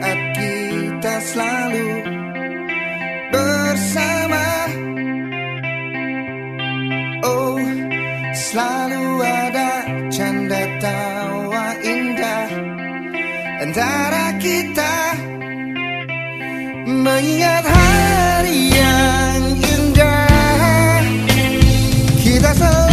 saat kita selalu bersama. Oh selalu ada canda tawa indah antara kita. Mengingat hari yang indah kita selalu